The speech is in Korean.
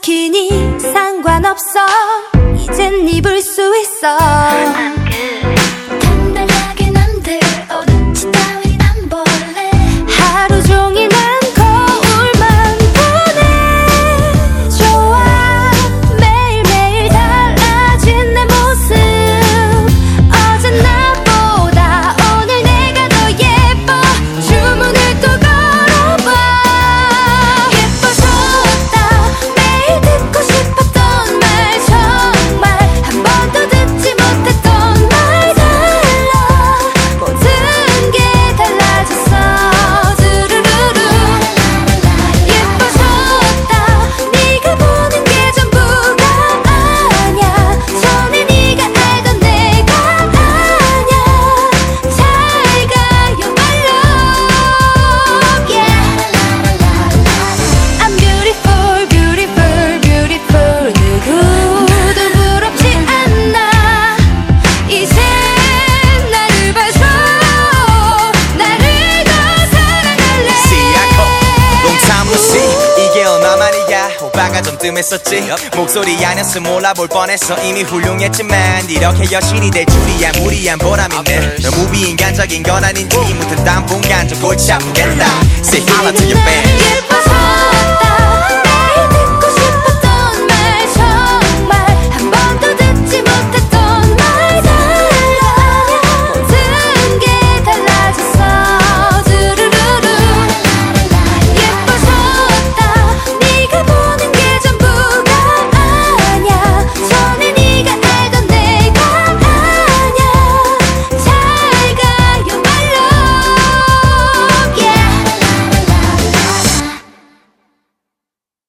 마 스키니 상관없어. 이젠 입을 수 있어 야 오빠가 좀 뜸했었지? 목소리 아니었으 몰라볼 뻔했어. 이미 훌륭했지만 이렇게 여신이 될 줄이야. 무리한 보람 있네. 너무 비인간적인 건 아닌지. 무튼 당분간 좀 골치 아프겠다. Say hello to your fans